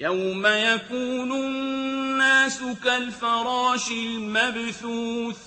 يَوْمَ يَكُونُ النَّاسُ كَالْفَرَاشِ الْمَبْثُوثِ